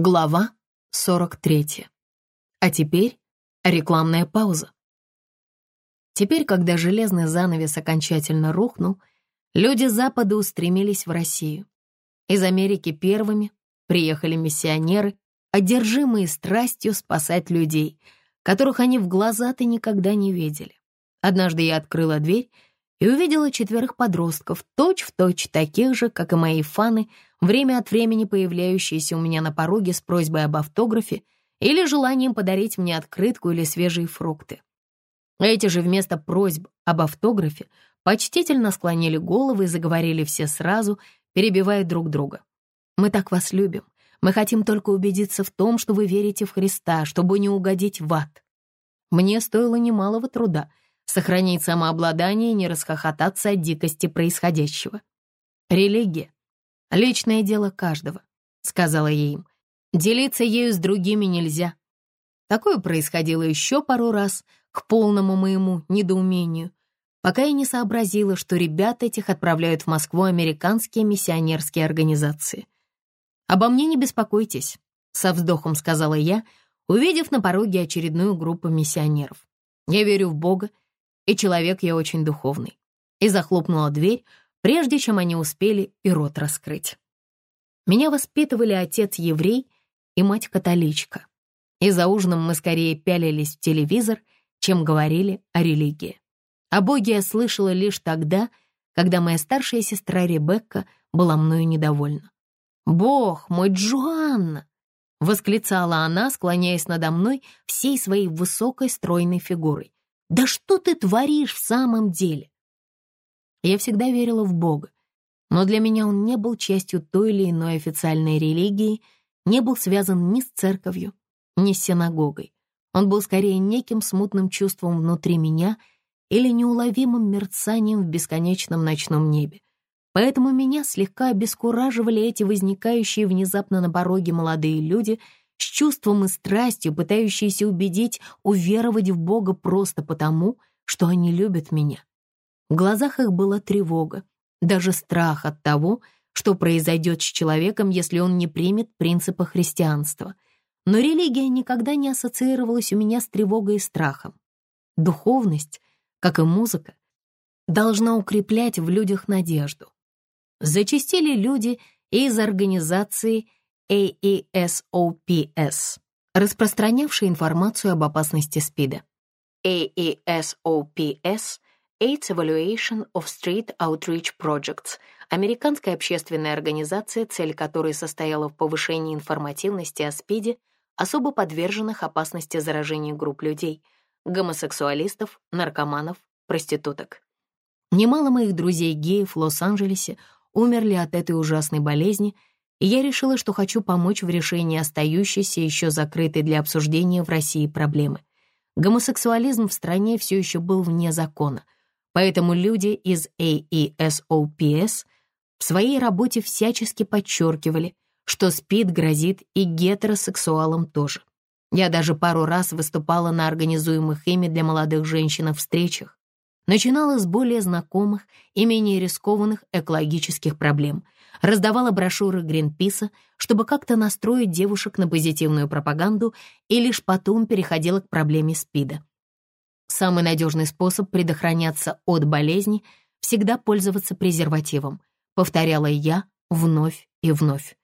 Глава 43. А теперь рекламная пауза. Теперь, когда железный занавес окончательно рухнул, люди Запада устремились в Россию. Из Америки первыми приехали миссионеры, одержимые страстью спасать людей, которых они в глаза-то никогда не видели. Однажды я открыла дверь и увидела четверых подростков, точь-в-точь точь таких же, как и мои фаны, время от времени появляющиеся у меня на пороге с просьбой об автографе или желанием подарить мне открытку или свежие фрукты. Эти же вместо просьб об автографе почтительно склонили головы и заговорили все сразу, перебивая друг друга. «Мы так вас любим. Мы хотим только убедиться в том, что вы верите в Христа, чтобы не угодить в ад». Мне стоило немалого труда — сохранить самообладание и не расхохотаться от дикости происходящего. «Религия — личное дело каждого», — сказала я им. «Делиться ею с другими нельзя». Такое происходило еще пару раз, к полному моему недоумению, пока я не сообразила, что ребят этих отправляют в Москву американские миссионерские организации. «Обо мне не беспокойтесь», — со вздохом сказала я, увидев на пороге очередную группу миссионеров. «Я верю в Бога и человек я очень духовный. И захлопнула дверь, прежде чем они успели и рот раскрыть. Меня воспитывали отец еврей и мать католичка. И за ужином мы скорее пялились в телевизор, чем говорили о религии. О Боге я слышала лишь тогда, когда моя старшая сестра Ребекка была мною недовольна. «Бог мой, Джоанна!» — восклицала она, склоняясь надо мной всей своей высокой стройной фигурой. Да что ты творишь в самом деле? Я всегда верила в Бога, но для меня он не был частью той или иной официальной религии, не был связан ни с церковью, ни с синагогой. Он был скорее неким смутным чувством внутри меня или неуловимым мерцанием в бесконечном ночном небе. Поэтому меня слегка обескураживали эти возникающие внезапно на пороге молодые люди — с чувством и страстью, пытающиеся убедить уверовать в Бога просто потому, что они любят меня. В глазах их была тревога, даже страх от того, что произойдет с человеком, если он не примет принципы христианства. Но религия никогда не ассоциировалась у меня с тревогой и страхом. Духовность, как и музыка, должна укреплять в людях надежду. Зачастили люди из организации AESOPS, распространявший информацию об опасности СПИДа. AESOPS — AIDS Evaluation of Street Outreach Projects — американская общественная организация, цель которой состояла в повышении информативности о СПИДе, особо подверженных опасности заражения групп людей — гомосексуалистов, наркоманов, проституток. Немало моих друзей-геев в Лос-Анджелесе умерли от этой ужасной болезни — и я решила, что хочу помочь в решении остающейся еще закрытой для обсуждения в России проблемы. Гомосексуализм в стране все еще был вне закона, поэтому люди из AESOPS в своей работе всячески подчеркивали, что СПИД грозит и гетеросексуалам тоже. Я даже пару раз выступала на организуемых ими для молодых женщин встречах, начинала с более знакомых и менее рискованных экологических проблем — раздавала брошюры Гринписа, чтобы как-то настроить девушек на позитивную пропаганду и лишь потом переходила к проблеме СПИДа. Самый надежный способ предохраняться от болезни — всегда пользоваться презервативом, повторяла я вновь и вновь.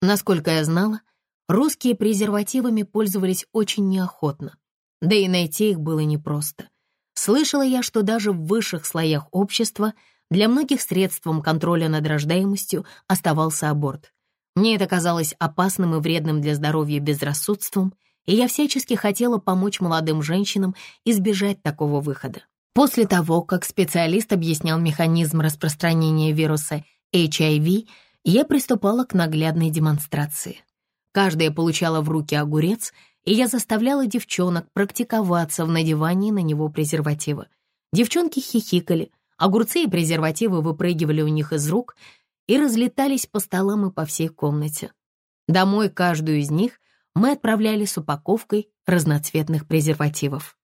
Насколько я знала, русские презервативами пользовались очень неохотно, да и найти их было непросто. Слышала я, что даже в высших слоях общества — для многих средством контроля над рождаемостью оставался аборт. Мне это казалось опасным и вредным для здоровья безрассудством, и я всячески хотела помочь молодым женщинам избежать такого выхода. После того, как специалист объяснял механизм распространения вируса HIV, я приступала к наглядной демонстрации. Каждая получала в руки огурец, и я заставляла девчонок практиковаться в надевании на него презерватива. Девчонки хихикали, Огурцы и презервативы выпрыгивали у них из рук и разлетались по столам и по всей комнате. Домой каждую из них мы отправляли с упаковкой разноцветных презервативов.